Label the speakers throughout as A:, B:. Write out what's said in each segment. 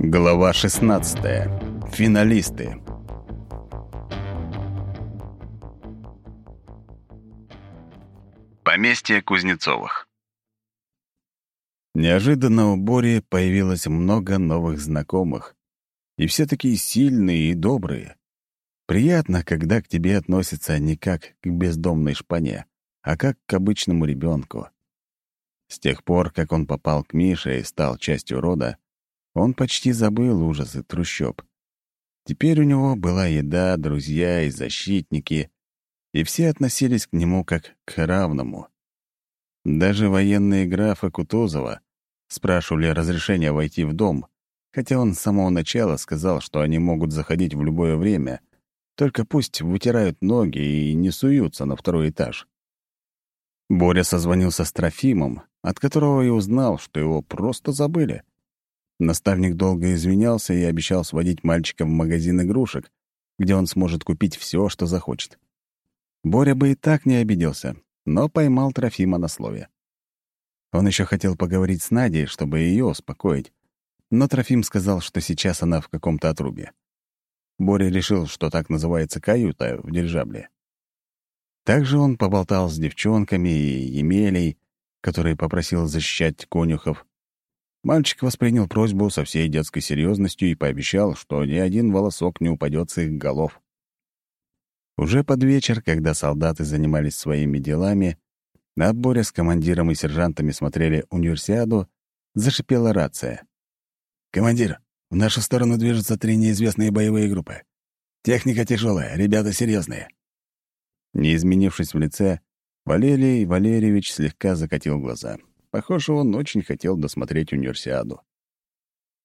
A: Глава 16. Финалисты. Поместье Кузнецовых. Неожиданно у Бори появилось много новых знакомых. И все такие сильные и добрые. Приятно, когда к тебе относятся не как к бездомной шпане, а как к обычному ребенку. С тех пор, как он попал к Мише и стал частью рода, он почти забыл ужасы трущоб. Теперь у него была еда, друзья и защитники, и все относились к нему как к равному. Даже военные графы Кутузова спрашивали разрешения войти в дом, хотя он с самого начала сказал, что они могут заходить в любое время, только пусть вытирают ноги и не суются на второй этаж. Боря созвонился с Трофимом, от которого и узнал, что его просто забыли. Наставник долго извинялся и обещал сводить мальчика в магазин игрушек, где он сможет купить все, что захочет. Боря бы и так не обиделся, но поймал Трофима на слове. Он еще хотел поговорить с Надей, чтобы ее успокоить, но Трофим сказал, что сейчас она в каком-то отрубе. Боря решил, что так называется каюта в дирижабле. Также он поболтал с девчонками и Емелей, который попросил защищать конюхов, Мальчик воспринял просьбу со всей детской серьезностью и пообещал, что ни один волосок не упадет с их голов. Уже под вечер, когда солдаты занимались своими делами, на отборе с командиром и сержантами смотрели универсиаду, зашипела рация. «Командир, в нашу сторону движутся три неизвестные боевые группы. Техника тяжелая, ребята серьезные. Не изменившись в лице, Валерий Валерьевич слегка закатил глаза. Похоже, он очень хотел досмотреть универсиаду.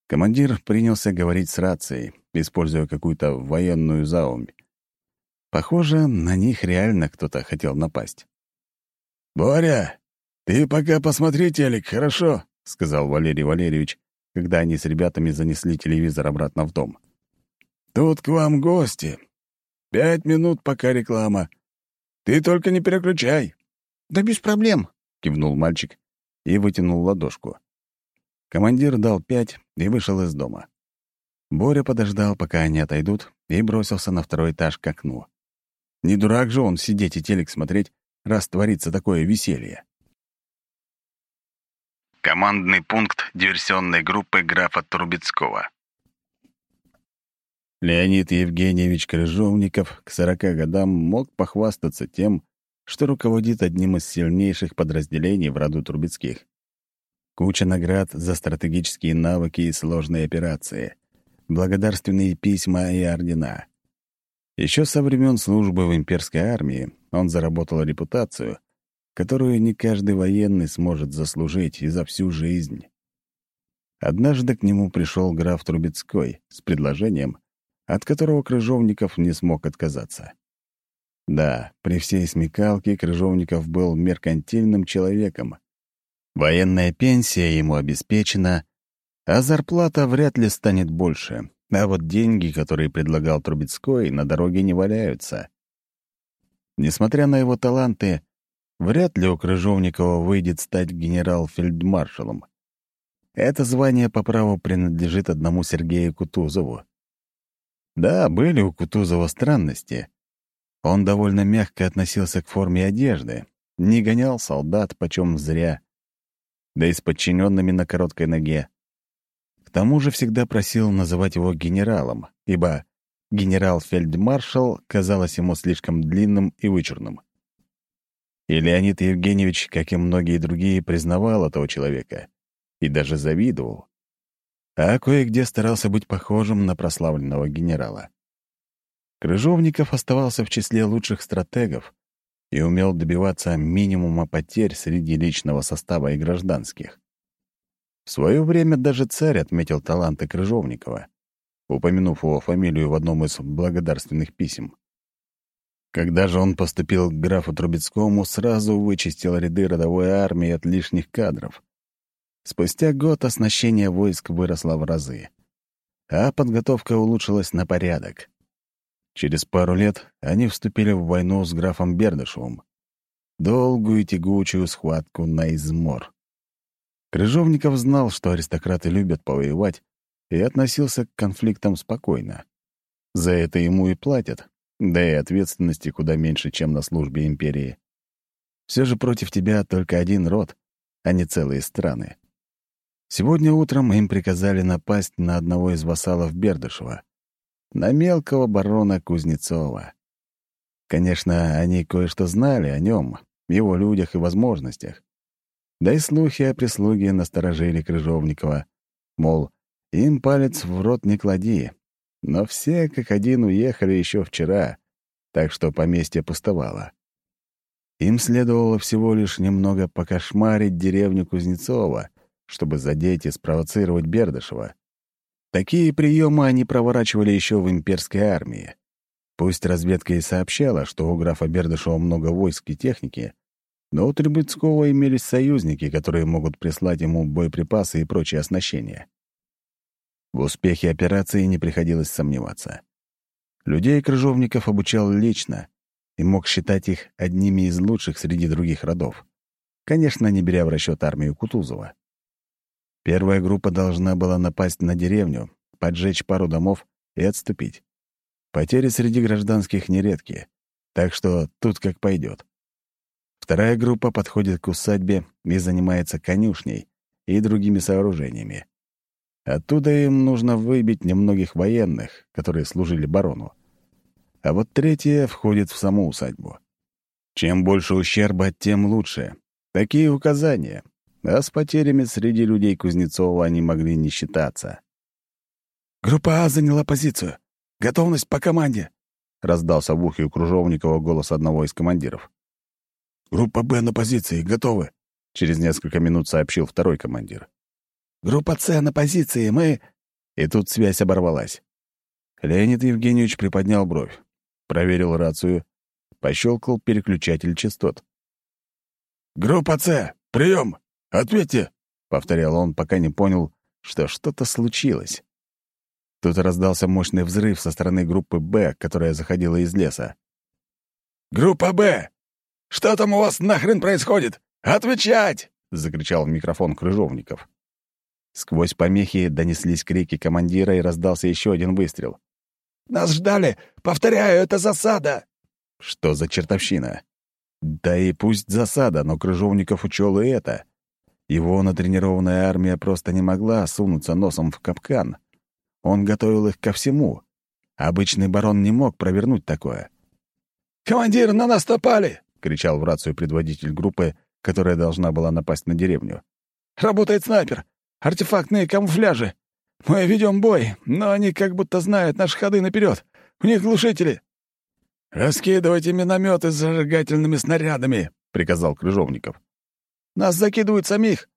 A: Командир принялся говорить с рацией, используя какую-то военную заумь. Похоже, на них реально кто-то хотел напасть. «Боря, ты пока посмотри телек, хорошо?» — сказал Валерий Валерьевич, когда они с ребятами занесли телевизор обратно в дом. «Тут к вам гости. Пять минут, пока реклама. Ты только не переключай».
B: «Да без проблем», — кивнул мальчик и вытянул ладошку. Командир дал пять и вышел из дома. Боря подождал, пока они отойдут, и бросился на второй этаж к окну. Не дурак же он сидеть и телек смотреть, раз творится такое веселье.
A: Командный пункт диверсионной группы графа Трубецкого.
B: Леонид Евгеньевич Крыжовников к сорока годам мог похвастаться тем, что руководит одним из сильнейших подразделений в роду Трубецких. Куча наград за стратегические навыки и сложные операции, благодарственные письма и ордена. Еще со времен службы в имперской армии он заработал репутацию, которую не каждый военный сможет заслужить и за всю жизнь. Однажды к нему пришел граф Трубецкой с предложением, от которого Крыжовников не смог отказаться. Да, при всей смекалке Крыжовников был меркантильным человеком. Военная пенсия ему обеспечена, а зарплата вряд ли станет больше. А вот деньги, которые предлагал Трубецкой, на дороге не валяются. Несмотря на его таланты, вряд ли у Крыжовникова выйдет стать генерал-фельдмаршалом. Это звание по праву принадлежит одному Сергею Кутузову. Да, были у Кутузова странности — он довольно мягко относился к форме одежды, не гонял солдат почем зря, да и с подчиненными на короткой ноге. К тому же всегда просил называть его генералом, ибо генерал-фельдмаршал казалось ему слишком длинным и вычурным. И Леонид Евгеньевич, как и многие другие, признавал этого человека и даже завидовал. А кое-где старался быть похожим на прославленного генерала. Крыжовников оставался в числе лучших стратегов и умел добиваться минимума потерь среди личного состава и гражданских. В свое время даже царь отметил таланты Крыжовникова, упомянув его фамилию в одном из благодарственных писем. Когда же он поступил к графу Трубецкому, сразу вычистил ряды родовой армии от лишних кадров. Спустя год оснащение войск выросло в разы, а подготовка улучшилась на порядок. Через пару лет они вступили в войну с графом Бердышевым. Долгую тягучую схватку на измор. Крыжовников знал, что аристократы любят повоевать,
A: и относился к конфликтам спокойно. За это ему и платят, да и ответственности куда меньше, чем на службе империи. Все же против тебя только один род, а не целые страны. Сегодня утром им приказали напасть на одного из вассалов Бердышева, на мелкого барона Кузнецова. Конечно, они кое-что знали о нем, его людях и возможностях. Да и слухи о прислуге насторожили Крыжовникова, мол, им палец в рот не клади. Но все как один уехали еще вчера, так что поместье пустовало. Им следовало всего лишь немного покошмарить деревню Кузнецова, чтобы задеть и спровоцировать Бердышева. Такие приемы они проворачивали еще в имперской армии. Пусть разведка и сообщала, что у графа Бердышева много войск и техники, но у Требецкого имелись союзники, которые могут прислать ему боеприпасы и прочее оснащение. В успехе операции не приходилось сомневаться. Людей крыжовников обучал лично и мог считать их одними из лучших среди других родов. Конечно, не беря в расчет армию Кутузова. Первая группа должна была напасть на деревню, поджечь пару домов и отступить. Потери среди гражданских нередки, так что тут как пойдет. Вторая группа подходит к усадьбе и занимается конюшней и другими сооружениями. Оттуда им нужно выбить немногих военных, которые служили барону. А вот третья входит в саму усадьбу. Чем больше ущерба, тем лучше. Такие указания а с потерями среди людей Кузнецова они могли не считаться.
B: «Группа А заняла позицию. Готовность по команде!» — раздался в ухе у Кружовникова голос одного из командиров. «Группа Б на позиции, готовы!» — через несколько минут сообщил второй командир.
A: «Группа С на позиции, мы...» И тут связь оборвалась. Леонид Евгеньевич приподнял бровь, проверил рацию, пощелкал переключатель частот.
B: «Группа С, прием! «Ответьте!» — повторял он, пока не понял, что что-то случилось.
A: Тут раздался мощный взрыв со стороны группы «Б», которая заходила из леса.
B: «Группа «Б»! Что там у вас нахрен происходит? Отвечать!» — закричал в микрофон Крыжовников.
A: Сквозь помехи донеслись крики командира и раздался еще один выстрел.
B: «Нас ждали! Повторяю, это засада!»
A: Что за чертовщина? Да и пусть засада, но Крыжовников учел и это. Его натренированная армия просто не могла сунуться носом в капкан. Он готовил их ко всему. Обычный барон не мог провернуть такое.
B: «Командир, на нас напали!»
A: — кричал в рацию предводитель группы, которая должна была напасть на деревню.
B: «Работает снайпер! Артефактные камуфляжи! Мы ведем бой, но они как будто знают наши ходы наперед. У них глушители!» «Раскидывайте минометы с зажигательными снарядами!» — приказал Крыжовников. Нас закидывают самих!»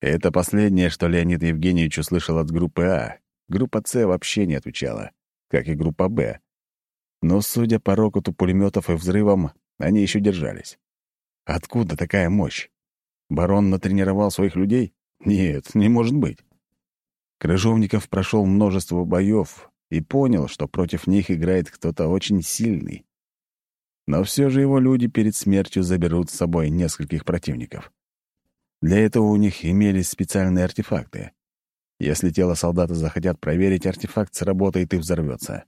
A: Это последнее, что Леонид Евгеньевич услышал от группы А. Группа С вообще не отвечала, как и группа Б. Но, судя по рокоту пулеметов и взрывам, они еще держались. Откуда такая мощь? Барон натренировал своих людей? Нет, не может быть. Крыжовников прошел множество боев и понял, что против них играет кто-то очень сильный но все же его люди перед смертью заберут с собой нескольких противников. Для этого у них имелись специальные артефакты. Если тело солдата захотят проверить, артефакт сработает и взорвется.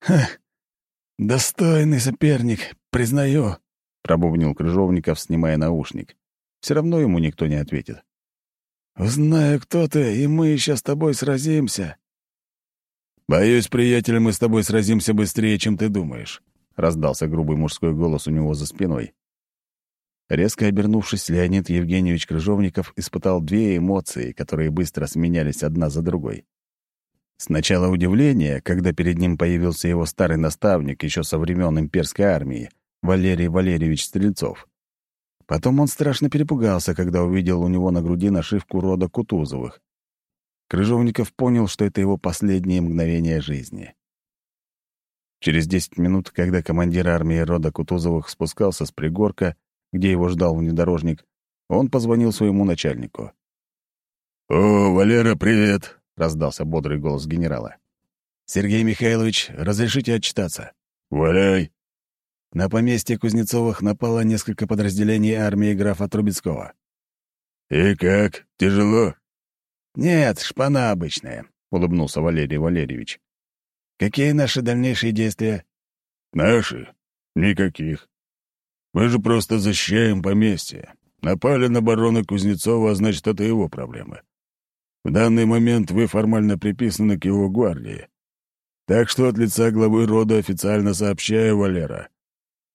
B: «Ха! Достойный соперник, признаю», — пробубнил Крыжовников, снимая наушник. Все равно ему никто не ответит. «Знаю, кто ты, и мы еще с тобой сразимся».
A: «Боюсь, приятель, мы с тобой сразимся быстрее, чем ты думаешь. — раздался грубый мужской голос у него за спиной. Резко обернувшись, Леонид Евгеньевич Крыжовников испытал две эмоции, которые быстро сменялись одна за другой. Сначала удивление, когда перед ним появился его старый наставник еще со времен имперской армии, Валерий Валерьевич Стрельцов. Потом он страшно перепугался, когда увидел у него на груди нашивку рода Кутузовых. Крыжовников понял, что это его последние мгновения жизни. Через десять минут, когда командир армии рода Кутузовых спускался с пригорка, где его ждал внедорожник, он позвонил своему начальнику.
B: «О, Валера, привет!» — раздался бодрый голос генерала.
A: «Сергей Михайлович, разрешите отчитаться?»
B: «Валяй!»
A: На поместье Кузнецовых напало несколько подразделений армии графа Трубецкого.
B: «И как? Тяжело?»
A: «Нет, шпана обычная», — улыбнулся Валерий Валерьевич. «Какие наши дальнейшие действия?»
B: «Наши? Никаких. Мы же просто защищаем поместье. Напали на барона Кузнецова, а значит, это его проблемы. В данный момент вы формально приписаны к его гвардии. Так что от лица главы рода официально сообщаю, Валера,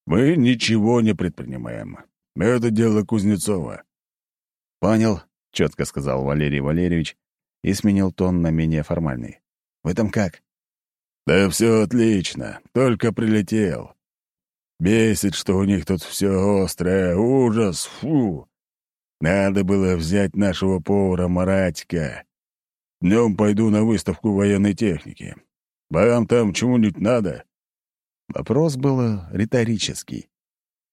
B: мы ничего не предпринимаем. Это дело Кузнецова».
A: «Понял», — четко сказал Валерий Валерьевич и сменил тон на менее формальный. «Вы там как?»
B: «Да все отлично, только прилетел. Бесит, что у них тут все острое, ужас, фу. Надо было взять нашего повара Маратика. Днем пойду на выставку военной техники. Вам там чему-нибудь надо?»
A: Вопрос был риторический.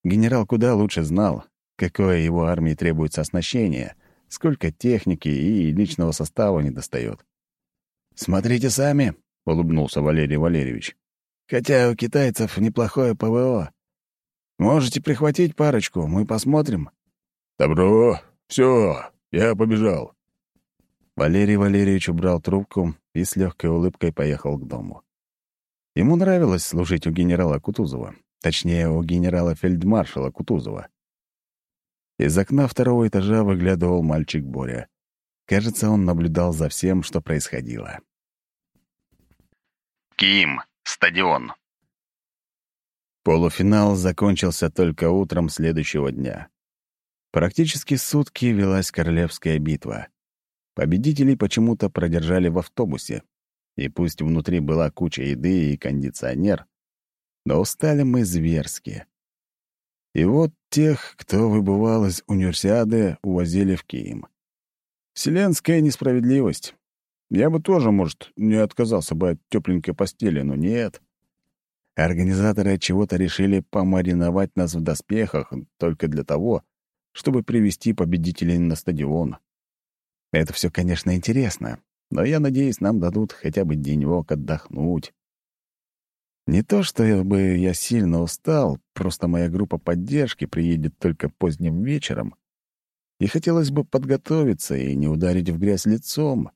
A: Генерал куда лучше знал, какое его армии требуется оснащение, сколько техники и личного состава не достает. «Смотрите сами», — улыбнулся Валерий Валерьевич. «Хотя у китайцев неплохое ПВО. Можете прихватить парочку, мы посмотрим».
B: «Добро. Все, я побежал».
A: Валерий Валерьевич убрал трубку и с легкой улыбкой поехал к дому. Ему нравилось служить у генерала Кутузова, точнее, у генерала-фельдмаршала Кутузова. Из окна второго этажа выглядывал мальчик Боря. Кажется, он наблюдал за всем, что происходило.
C: Киим, стадион.
A: Полуфинал закончился только утром следующего дня. Практически сутки велась королевская битва. Победителей почему-то продержали в автобусе. И пусть внутри была куча еды и кондиционер, но устали мы зверски. И вот тех, кто выбывал из универсиады, увозили в Киим. Вселенская несправедливость. Я бы тоже, может, не отказался бы от тепленькой постели, но нет. Организаторы чего-то решили помариновать нас в доспехах только для того, чтобы привести победителей на стадион. Это все, конечно, интересно, но я надеюсь, нам дадут хотя бы денек отдохнуть. Не то, что бы я сильно устал, просто моя группа поддержки приедет только поздним вечером, и хотелось бы подготовиться и не ударить в грязь лицом.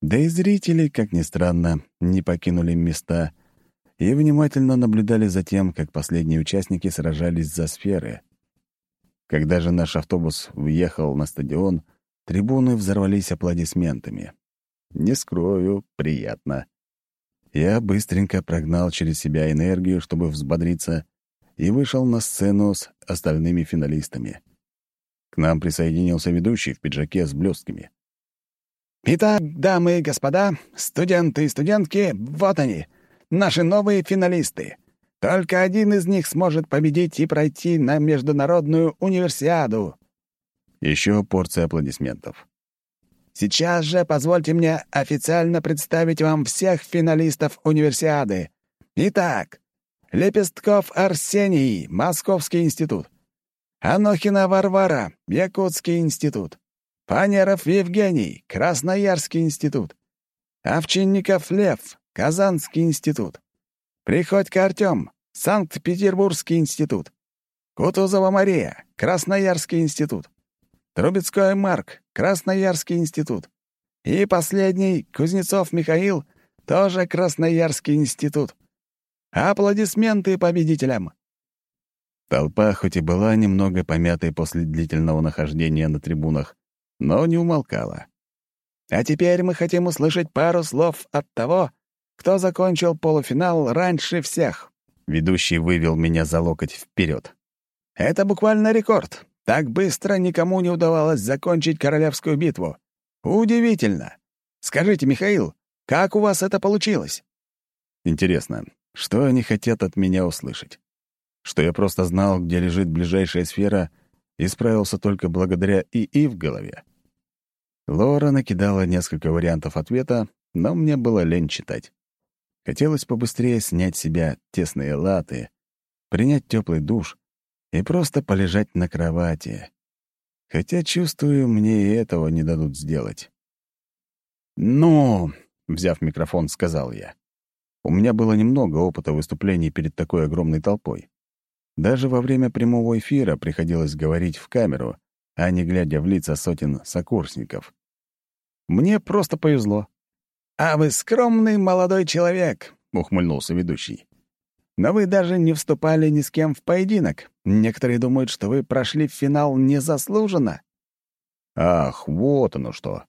A: Да и зрители, как ни странно, не покинули места и внимательно наблюдали за тем, как последние участники сражались за сферы. Когда же наш автобус въехал на стадион — Трибуны взорвались аплодисментами. Не скрою, приятно. Я быстренько прогнал через себя энергию, чтобы взбодриться, и вышел на сцену с остальными финалистами. К нам присоединился ведущий в пиджаке с блестками.
D: «Итак, дамы и господа, студенты и студентки, вот они, наши новые финалисты. Только один из них сможет победить и пройти на международную универсиаду.
A: Еще порция аплодисментов.
D: «Сейчас же позвольте мне официально представить вам всех финалистов универсиады. Итак, Лепестков Арсений, Московский институт. Анохина Варвара, Якутский институт. Панеров Евгений, Красноярский институт. Овчинников Лев, Казанский институт. Приходько Артем, Санкт-Петербургский институт. Кутузова Мария, Красноярский институт. Трубецкой Марк, Красноярский институт. И последний, Кузнецов Михаил, тоже Красноярский институт. Аплодисменты победителям!»
A: Толпа хоть и была немного помятой после длительного нахождения на трибунах, но не умолкала.
D: «А теперь мы хотим услышать пару слов от того, кто закончил полуфинал раньше всех».
A: Ведущий вывел меня за локоть вперед.
D: «Это буквально рекорд. Так быстро никому не удавалось закончить королевскую битву. Удивительно. Скажите, Михаил, как у вас это получилось?
A: Интересно, что они хотят от меня услышать? Что я просто знал, где лежит ближайшая сфера, и справился только благодаря ИИ в голове? Лора накидала несколько вариантов ответа, но мне было лень читать. Хотелось побыстрее снять с себя тесные латы, принять теплый душ и просто полежать на кровати. Хотя, чувствую, мне и этого не дадут сделать. «Ну», — взяв микрофон, сказал я. У меня было немного опыта выступлений перед такой огромной толпой. Даже во время прямого эфира приходилось говорить в камеру, а не глядя в лица сотен сокурсников.
B: Мне просто повезло.
D: «А вы скромный молодой человек», — ухмыльнулся ведущий. «Но вы даже не вступали ни с кем в поединок. Некоторые думают, что вы прошли в финал незаслуженно».
B: «Ах, вот оно что.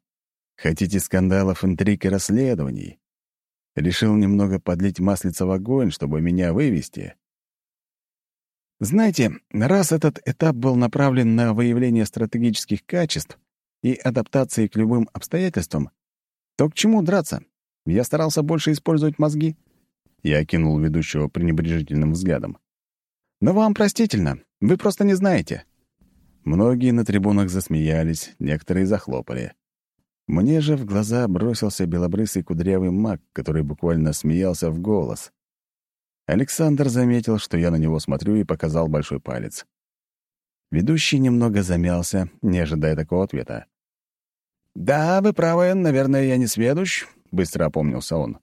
B: Хотите скандалов, интриг и расследований? Решил немного подлить маслица в огонь, чтобы меня вывести.
A: Знаете, раз этот этап был направлен на выявление стратегических качеств и адаптации к любым обстоятельствам, то к чему драться? Я старался больше использовать мозги. Я окинул ведущего пренебрежительным взглядом. Но вам простительно, вы просто не знаете. Многие на трибунах засмеялись, некоторые захлопали. Мне же в глаза бросился белобрысый кудрявый маг, который буквально смеялся в голос. Александр заметил, что я на него смотрю, и показал большой палец. Ведущий немного замялся, не ожидая такого ответа.
D: «Да, вы правы, наверное, я не сведущ», — быстро опомнился он.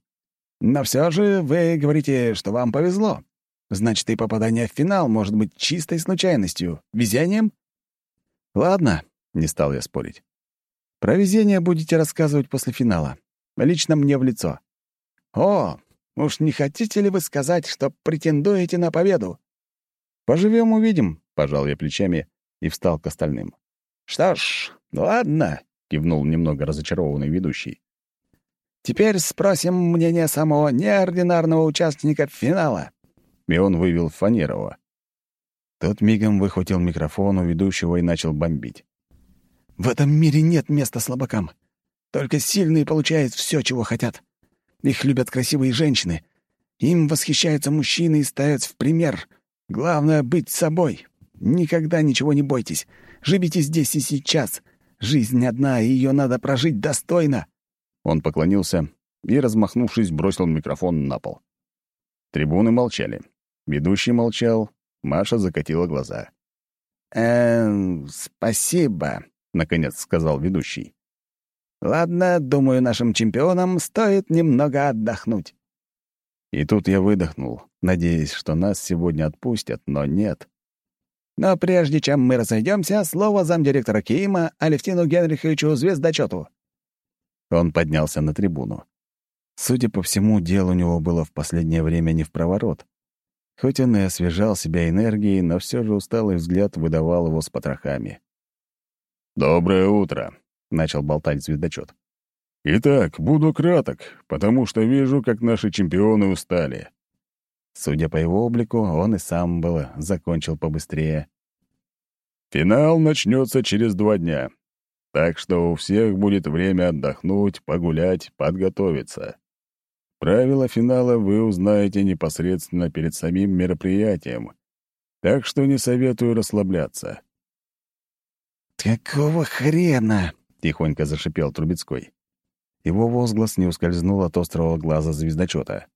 D: «Но все же вы говорите, что вам повезло. Значит, и попадание в финал может быть чистой случайностью, везением?»
A: «Ладно», — не стал я спорить. «Про везение будете рассказывать после финала. Лично мне в лицо».
D: «О, Уж не хотите ли вы сказать, что претендуете на победу?»
A: «Поживем, увидим», — пожал я плечами и встал к остальным.
D: «Что ж, ладно», — кивнул немного разочарованный ведущий. «Теперь спросим мнение самого неординарного участника финала».
B: И он вывел Фанерова. Тот мигом выхватил микрофон у ведущего и начал бомбить.
D: «В этом мире нет места слабакам. Только сильные получают все, чего хотят. Их любят красивые женщины. Им восхищаются мужчины и ставят в пример. Главное — быть собой. Никогда ничего не бойтесь. Живите здесь и сейчас. Жизнь одна, и ее надо прожить достойно».
B: Он поклонился и, размахнувшись, бросил микрофон на пол. Трибуны молчали. Ведущий молчал, Маша закатила глаза.
D: «Эм, спасибо», — наконец сказал ведущий. Ладно, думаю, нашим чемпионам стоит немного отдохнуть.
B: И тут я выдохнул, надеясь, что нас сегодня отпустят, но нет.
D: Но прежде чем мы разойдемся, слово замдиректора Киима Алевтину Генриховичу Звездочету.
B: Он поднялся на трибуну. Судя по всему, дело у него было в последнее время не в проворот. Хоть он и освежал себя энергией, но все же усталый взгляд выдавал его с потрохами. «Доброе утро», — начал болтать звездочет. «Итак, буду краток, потому что вижу, как наши чемпионы устали». Судя по его облику, он и сам было закончил побыстрее. «Финал начнется через два дня, так что у всех будет время отдохнуть, погулять, подготовиться. Правила финала вы узнаете непосредственно перед самим мероприятием, так что не советую расслабляться».
D: «Какого хрена?»
B: — тихонько зашипел Трубецкой. Его возглас не ускользнул от острого глаза звездочета.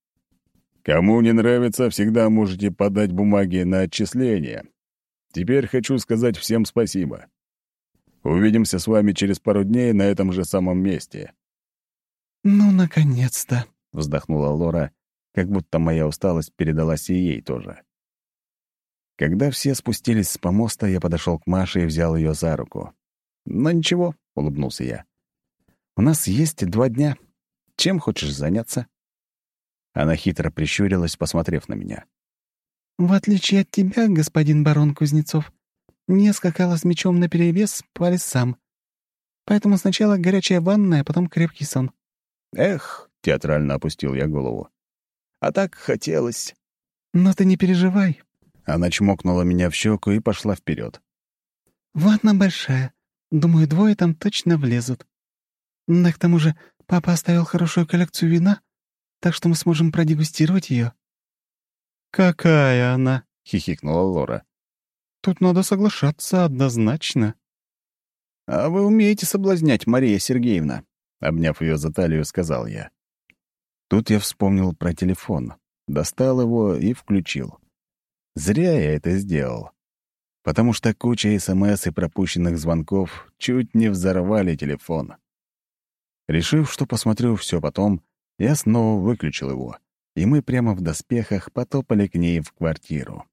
B: «Кому не нравится, всегда можете подать бумаги на отчисление. Теперь хочу сказать всем спасибо. Увидимся с вами через пару дней на этом же самом месте».
A: «Ну, наконец-то!»
B: — вздохнула Лора, как будто моя усталость передалась и ей тоже. Когда все спустились с помоста, я подошел к Маше и взял ее за руку. Но ничего, — улыбнулся я. «У нас есть два дня. Чем хочешь заняться?» Она хитро прищурилась, посмотрев на меня.
A: «В отличие от тебя, господин барон Кузнецов, не скакала с мечом наперевес по лесам. Поэтому сначала горячая ванная, а потом крепкий сон».
B: «Эх!» — театрально опустил я голову. «А так хотелось».
A: «Но ты не переживай».
B: Она чмокнула меня в щеку и пошла вперед.
A: «Ванна большая, Думаю, двое там точно влезут. Да к тому же папа оставил хорошую коллекцию вина, так что мы сможем продегустировать ее. «Какая она!» — хихикнула Лора. «Тут надо соглашаться однозначно».
B: «А вы умеете соблазнять, Мария Сергеевна?» — обняв ее за талию, сказал я. Тут я вспомнил про телефон, достал его и включил. Зря я это сделал потому что куча СМС и пропущенных звонков чуть не взорвали телефон. Решив, что посмотрю все потом, я снова выключил его, и мы прямо в доспехах потопали к ней в квартиру.